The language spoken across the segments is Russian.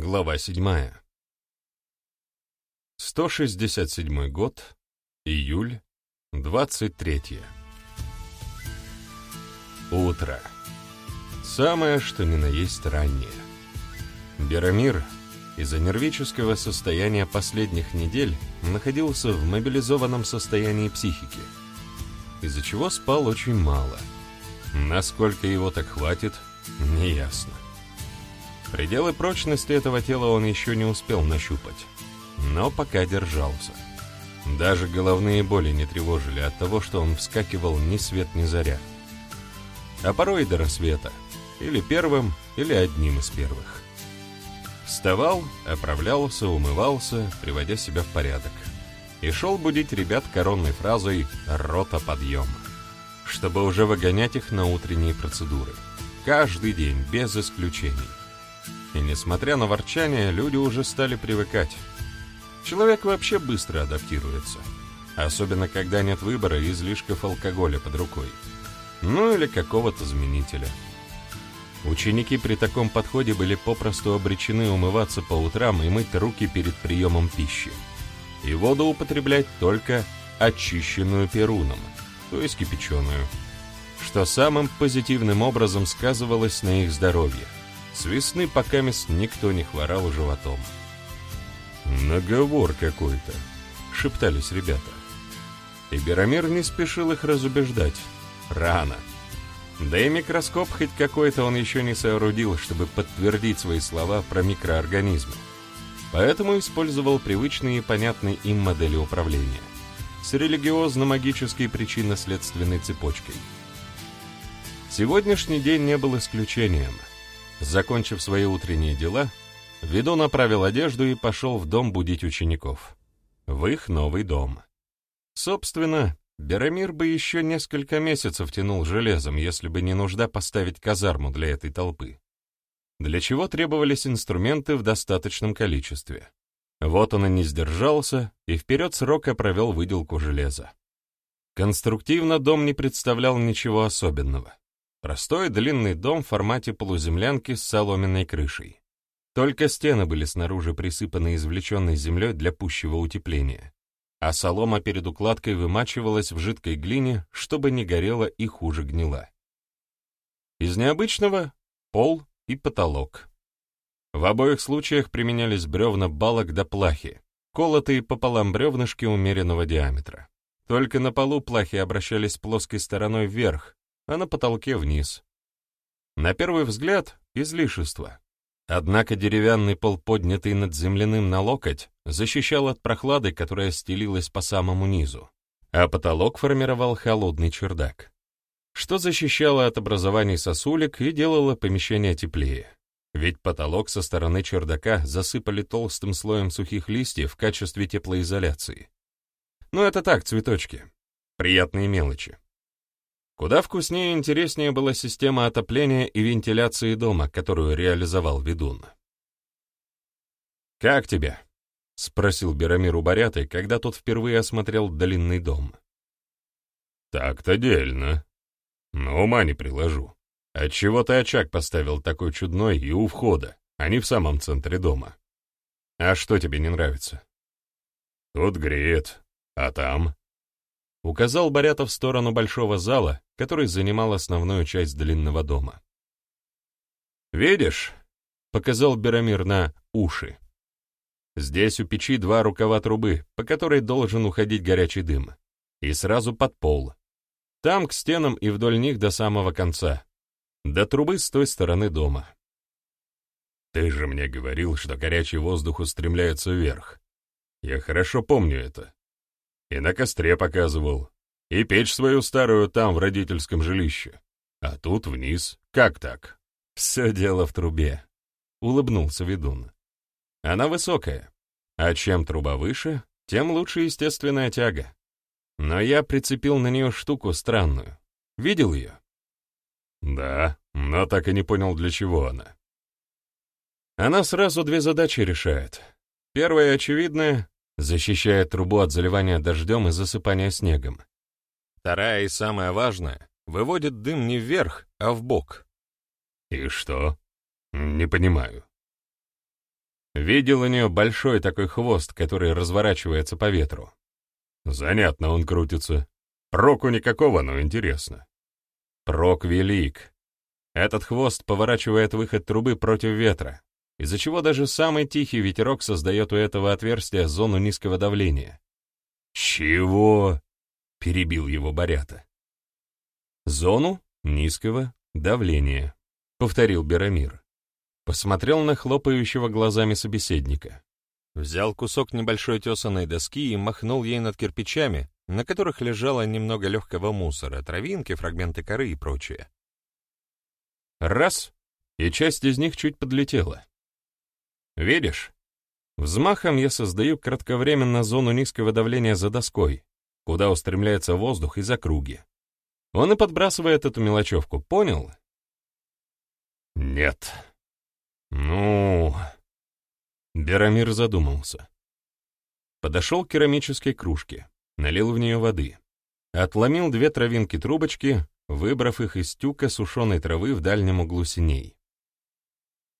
Глава 7. 167 год, июль, 23. Утро. Самое, что ни на есть раннее. Берамир из-за нервического состояния последних недель находился в мобилизованном состоянии психики, из-за чего спал очень мало. Насколько его так хватит, неясно. Пределы прочности этого тела он еще не успел нащупать, но пока держался. Даже головные боли не тревожили от того, что он вскакивал ни свет ни заря. А порой до рассвета, или первым, или одним из первых. Вставал, оправлялся, умывался, приводя себя в порядок. И шел будить ребят коронной фразой «Рота подъем», чтобы уже выгонять их на утренние процедуры. Каждый день, без исключений. И несмотря на ворчание, люди уже стали привыкать. Человек вообще быстро адаптируется. Особенно, когда нет выбора и излишков алкоголя под рукой. Ну или какого-то заменителя. Ученики при таком подходе были попросту обречены умываться по утрам и мыть руки перед приемом пищи. И воду употреблять только очищенную перуном, то есть кипяченую, что самым позитивным образом сказывалось на их здоровье. С весны пока мест никто не хворал животом. «Наговор какой-то», — шептались ребята. И Беромир не спешил их разубеждать. Рано. Да и микроскоп хоть какой-то он еще не соорудил, чтобы подтвердить свои слова про микроорганизмы. Поэтому использовал привычные и понятные им модели управления с религиозно-магической причинно-следственной цепочкой. Сегодняшний день не был исключением — Закончив свои утренние дела, Видо направил одежду и пошел в дом будить учеников. В их новый дом. Собственно, Берамир бы еще несколько месяцев тянул железом, если бы не нужда поставить казарму для этой толпы. Для чего требовались инструменты в достаточном количестве. Вот он и не сдержался, и вперед срока провел выделку железа. Конструктивно дом не представлял ничего особенного. Простой длинный дом в формате полуземлянки с соломенной крышей. Только стены были снаружи присыпаны извлеченной землей для пущего утепления, а солома перед укладкой вымачивалась в жидкой глине, чтобы не горела и хуже гнила. Из необычного — пол и потолок. В обоих случаях применялись бревна балок до плахи, колотые пополам бревнышки умеренного диаметра. Только на полу плахи обращались плоской стороной вверх, а на потолке вниз. На первый взгляд — излишество. Однако деревянный пол, поднятый над земляным на локоть, защищал от прохлады, которая стелилась по самому низу, а потолок формировал холодный чердак, что защищало от образований сосулек и делало помещение теплее. Ведь потолок со стороны чердака засыпали толстым слоем сухих листьев в качестве теплоизоляции. Но это так, цветочки. Приятные мелочи. Куда вкуснее и интереснее была система отопления и вентиляции дома, которую реализовал ведун. «Как тебе?» — спросил Берамир у Баряты, когда тот впервые осмотрел длинный дом. «Так-то дельно. Но ума не приложу. Отчего ты очаг поставил такой чудной и у входа, а не в самом центре дома? А что тебе не нравится?» «Тут греет, а там?» Указал Борята в сторону большого зала, который занимал основную часть длинного дома. «Видишь?» — показал Берамир на уши. «Здесь у печи два рукава трубы, по которой должен уходить горячий дым, и сразу под пол. Там к стенам и вдоль них до самого конца. До трубы с той стороны дома». «Ты же мне говорил, что горячий воздух устремляется вверх. Я хорошо помню это», и на костре показывал. И печь свою старую там, в родительском жилище. А тут вниз. Как так? Все дело в трубе. Улыбнулся ведун. Она высокая. А чем труба выше, тем лучше естественная тяга. Но я прицепил на нее штуку странную. Видел ее? Да, но так и не понял, для чего она. Она сразу две задачи решает. Первая очевидная защищая трубу от заливания дождем и засыпания снегом. Вторая и самая важная — выводит дым не вверх, а в бок. И что? Не понимаю. Видел у нее большой такой хвост, который разворачивается по ветру. Занятно он крутится. Проку никакого, но интересно. Прок велик. Этот хвост поворачивает выход трубы против ветра, из-за чего даже самый тихий ветерок создает у этого отверстия зону низкого давления. «Чего?» — перебил его Борята. «Зону низкого давления», — повторил Берамир. Посмотрел на хлопающего глазами собеседника. Взял кусок небольшой тесаной доски и махнул ей над кирпичами, на которых лежало немного легкого мусора, травинки, фрагменты коры и прочее. Раз, и часть из них чуть подлетела. Видишь? Взмахом я создаю кратковременно зону низкого давления за доской, куда устремляется воздух из округи. Он и подбрасывает эту мелочевку, понял? Нет. Ну... Берамир задумался. Подошел к керамической кружке, налил в нее воды, отломил две травинки трубочки, выбрав их из тюка сушеной травы в дальнем углу синей.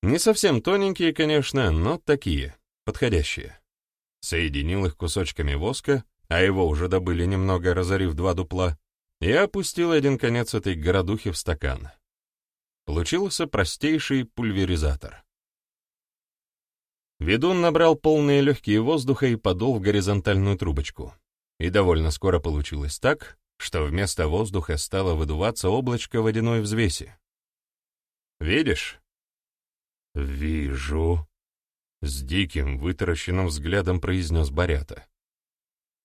Не совсем тоненькие, конечно, но такие, подходящие. Соединил их кусочками воска, а его уже добыли немного, разорив два дупла, и опустил один конец этой городухи в стакан. Получился простейший пульверизатор. Ведун набрал полные легкие воздуха и подул в горизонтальную трубочку. И довольно скоро получилось так, что вместо воздуха стало выдуваться облачко водяной взвеси. «Видишь?» «Вижу», — с диким, вытаращенным взглядом произнес Борята.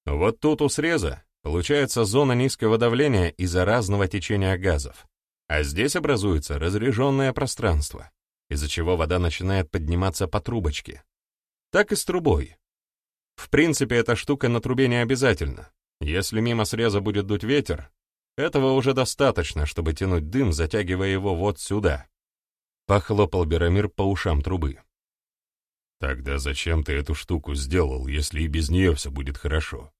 «Вот тут у среза получается зона низкого давления из-за разного течения газов, а здесь образуется разреженное пространство, из-за чего вода начинает подниматься по трубочке. Так и с трубой. В принципе, эта штука на трубе не обязательна, если мимо среза будет дуть ветер, этого уже достаточно, чтобы тянуть дым, затягивая его вот сюда. Похлопал Берамир по ушам трубы. Тогда зачем ты эту штуку сделал, если и без нее все будет хорошо?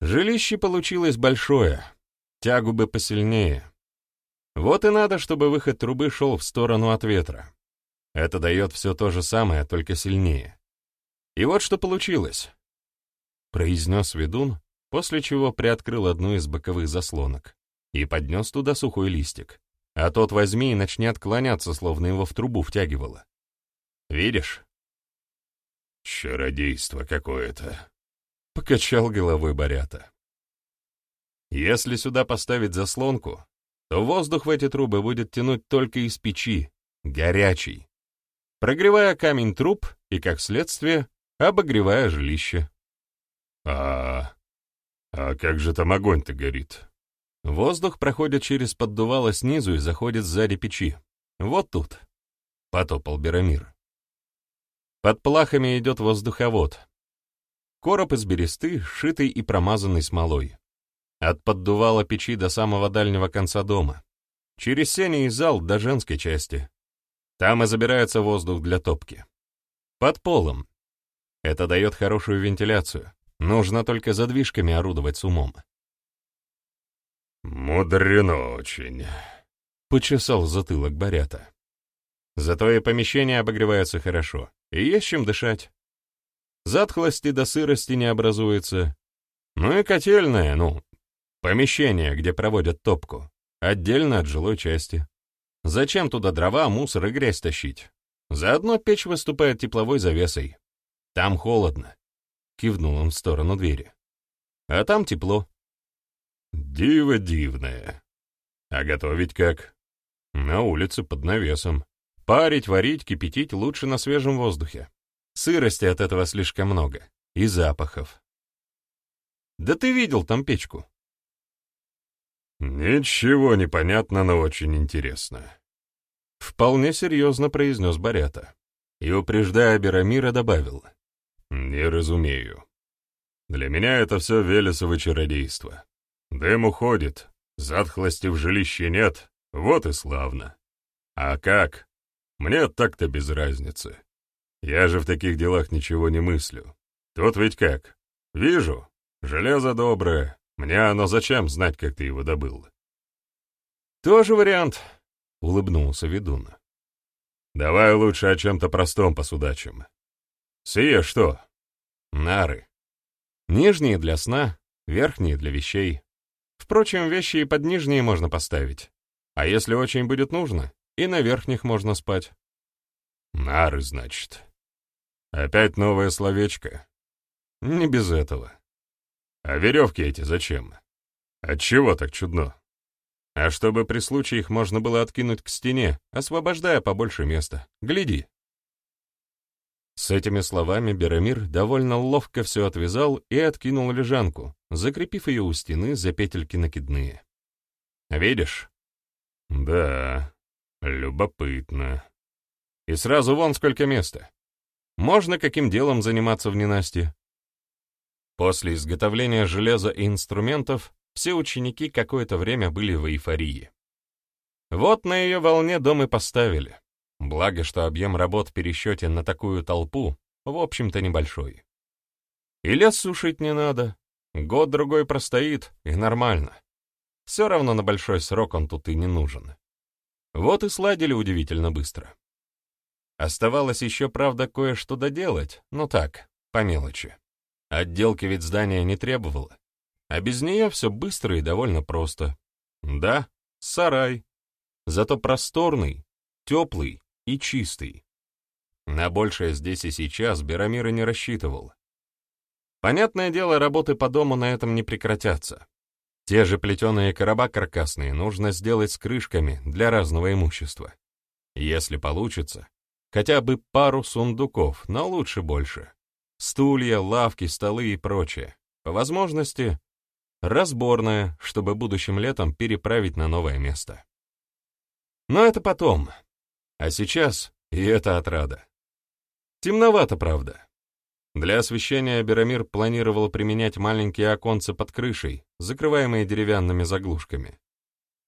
Жилище получилось большое, тягу бы посильнее. Вот и надо, чтобы выход трубы шел в сторону от ветра. Это дает все то же самое, только сильнее. И вот что получилось. — произнес ведун, после чего приоткрыл одну из боковых заслонок и поднес туда сухой листик. А тот возьми и начни отклоняться, словно его в трубу втягивало. Видишь? «Чародейство какое-то», — покачал головой Борята. «Если сюда поставить заслонку, то воздух в эти трубы будет тянуть только из печи, горячий, прогревая камень труб и, как следствие, обогревая жилище. А... а как же там огонь-то горит? Воздух проходит через поддувало снизу и заходит сзади печи. Вот тут. Потопал Берамир. Под плахами идет воздуховод. Короб из бересты, шитый и промазанный смолой. От поддувала печи до самого дальнего конца дома. Через сени и зал до женской части. Там и забирается воздух для топки. Под полом. Это дает хорошую вентиляцию. Нужно только задвижками орудовать с умом. «Мудрено очень», — почесал затылок Борята. «Зато и помещение обогревается хорошо, и есть чем дышать. Затхлости до сырости не образуется. Ну и котельная, ну, помещение, где проводят топку, отдельно от жилой части. Зачем туда дрова, мусор и грязь тащить? Заодно печь выступает тепловой завесой. Там холодно. Кивнул он в сторону двери. А там тепло. Диво дивное. А готовить как? На улице под навесом. Парить, варить, кипятить лучше на свежем воздухе. Сырости от этого слишком много. И запахов. Да ты видел там печку? Ничего не понятно, но очень интересно. Вполне серьезно произнес Борята. И, упреждая Берамира, добавил — «Не разумею. Для меня это все Велесово чародейство. Дым уходит, затхлости в жилище нет, вот и славно. А как? Мне так-то без разницы. Я же в таких делах ничего не мыслю. Тут ведь как? Вижу, железо доброе, мне оно зачем знать, как ты его добыл?» «Тоже вариант», — улыбнулся ведун. Давай лучше о чем-то простом посудачим. Сие что? Нары. Нижние для сна, верхние для вещей. Впрочем, вещи и под нижние можно поставить. А если очень будет нужно, и на верхних можно спать. Нары, значит. Опять новое словечко. Не без этого. А веревки эти зачем? Отчего так чудно? А чтобы при случае их можно было откинуть к стене, освобождая побольше места. Гляди. С этими словами Берамир довольно ловко все отвязал и откинул лежанку, закрепив ее у стены за петельки накидные. «Видишь?» «Да, любопытно. И сразу вон сколько места. Можно каким делом заниматься в ненастье?» После изготовления железа и инструментов все ученики какое-то время были в эйфории. Вот на ее волне дом и поставили. Благо, что объем работ в пересчете на такую толпу, в общем-то, небольшой. И лес сушить не надо. Год-другой простоит, и нормально. Все равно на большой срок он тут и не нужен. Вот и сладили удивительно быстро. Оставалось еще, правда, кое-что доделать, но так, по мелочи. Отделки ведь здания не требовало, а без нее все быстро и довольно просто. Да, сарай, зато просторный, теплый и чистый. На большее здесь и сейчас Берамир не рассчитывал. Понятное дело, работы по дому на этом не прекратятся. Те же плетеные короба каркасные нужно сделать с крышками для разного имущества. Если получится, хотя бы пару сундуков, но лучше больше. Стулья, лавки, столы и прочее. По возможности, разборная, чтобы будущим летом переправить на новое место. Но это потом. А сейчас и это отрада. Темновато, правда. Для освещения Берамир планировал применять маленькие оконцы под крышей, закрываемые деревянными заглушками.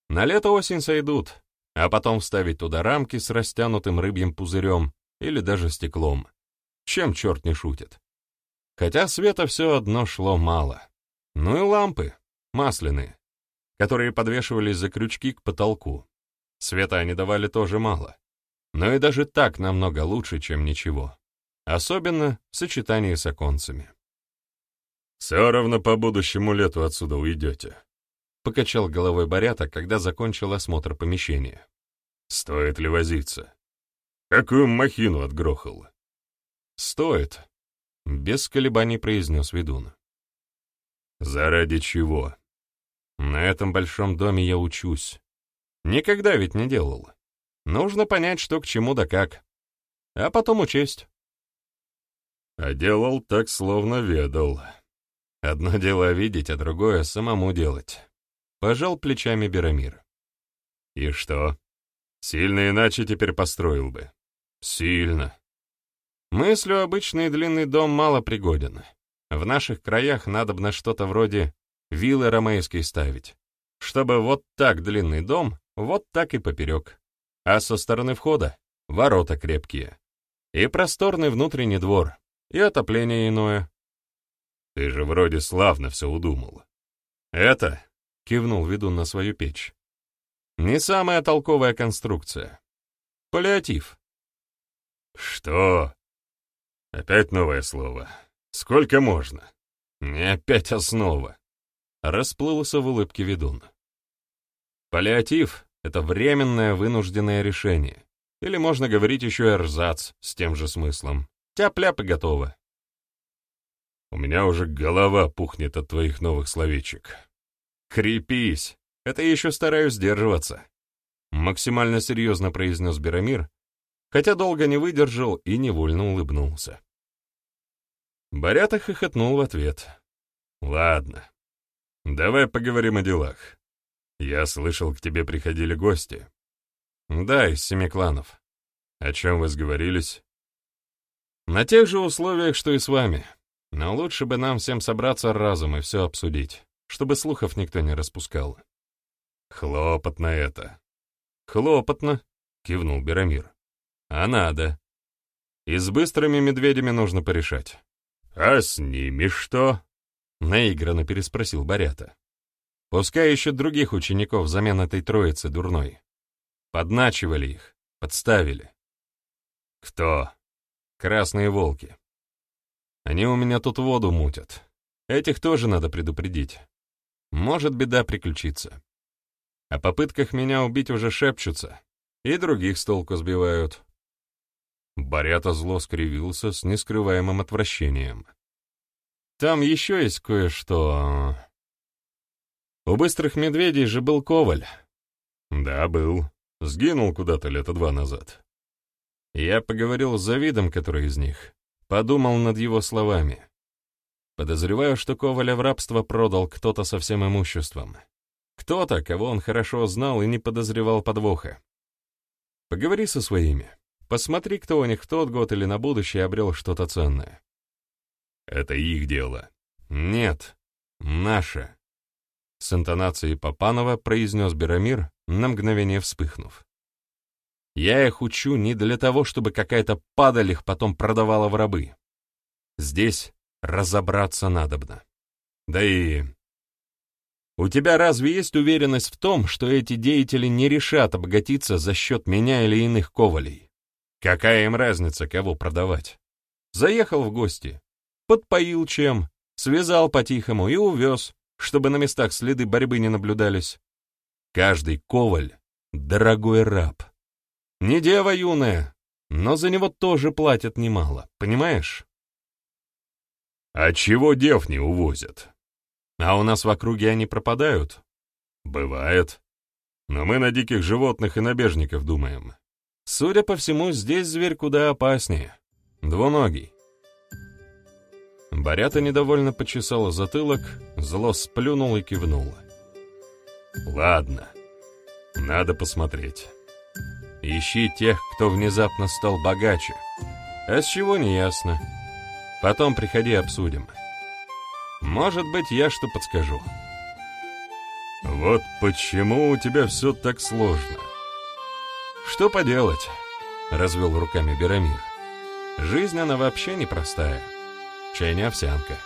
На лето-осень сойдут, а потом вставить туда рамки с растянутым рыбьим пузырем или даже стеклом. Чем черт не шутит. Хотя света все одно шло мало. Ну и лампы, масляные, которые подвешивались за крючки к потолку. Света они давали тоже мало. Но и даже так намного лучше, чем ничего. Особенно в сочетании с оконцами. «Все равно по будущему лету отсюда уйдете», — покачал головой Борята, когда закончил осмотр помещения. «Стоит ли возиться? Какую махину отгрохал?» «Стоит», — без колебаний произнес ведун. «Заради чего? На этом большом доме я учусь. Никогда ведь не делал. Нужно понять, что к чему да как. А потом учесть». А делал так, словно ведал. Одно дело видеть, а другое — самому делать. Пожал плечами Берамир. И что? Сильно иначе теперь построил бы. Сильно. Мыслю обычный длинный дом мало пригоден. В наших краях надо бы на что-то вроде виллы ромейской ставить, чтобы вот так длинный дом, вот так и поперек. А со стороны входа — ворота крепкие. И просторный внутренний двор, и отопление иное. Ты же вроде славно все удумал. Это, — кивнул ведун на свою печь, — не самая толковая конструкция. Паллиатив. Что? Опять новое слово. Сколько можно? Не опять основа. Расплылся в улыбке ведун. Паллиатив — это временное вынужденное решение. Или можно говорить еще эрзац с тем же смыслом. Тяп-ляп и готово. У меня уже голова пухнет от твоих новых словечек. Крепись, это я еще стараюсь сдерживаться. Максимально серьезно произнес Берамир, хотя долго не выдержал и невольно улыбнулся. Борята хохотнул в ответ. «Ладно, давай поговорим о делах. Я слышал, к тебе приходили гости». «Да, из семи кланов». «О чем вы сговорились?» «На тех же условиях, что и с вами. Но лучше бы нам всем собраться разом и все обсудить, чтобы слухов никто не распускал». «Хлопотно это». «Хлопотно», — кивнул Берамир. А надо. И с быстрыми медведями нужно порешать. А с ними что? Наигранно переспросил Борята. Пускай ищут других учеников взамен этой троицы дурной. Подначивали их, подставили. Кто? Красные волки. Они у меня тут воду мутят. Этих тоже надо предупредить. Может, беда приключится. О попытках меня убить уже шепчутся, и других с толку сбивают. Борята зло скривился с нескрываемым отвращением. Там еще есть кое-что. У быстрых медведей же был Коваль. Да, был. Сгинул куда-то лето два назад. Я поговорил с Завидом, который из них. Подумал над его словами. Подозреваю, что Коваля в рабство продал кто-то со всем имуществом. Кто-то, кого он хорошо знал и не подозревал подвоха. Поговори со своими. Посмотри, кто у них в тот год или на будущее обрел что-то ценное. Это их дело. Нет, наше. С интонацией Папанова произнес Берамир, на мгновение вспыхнув. Я их учу не для того, чтобы какая-то падаль их потом продавала в рабы. Здесь разобраться надобно. Да и у тебя разве есть уверенность в том, что эти деятели не решат обогатиться за счет меня или иных ковалей? Какая им разница, кого продавать? Заехал в гости, подпоил чем, связал по-тихому и увез, чтобы на местах следы борьбы не наблюдались. Каждый коваль — дорогой раб. Не дева юная, но за него тоже платят немало, понимаешь? А чего дев не увозят? А у нас в округе они пропадают? Бывает. Но мы на диких животных и на бежников думаем. Судя по всему, здесь зверь куда опаснее. Двуногий. Борята недовольно почесала затылок, зло сплюнул и кивнула. «Ладно, надо посмотреть. Ищи тех, кто внезапно стал богаче. А с чего не ясно. Потом приходи обсудим». Может быть, я что подскажу. Вот почему у тебя все так сложно. Что поделать, развел руками Берамир. Жизнь она вообще непростая. Чай не овсянка.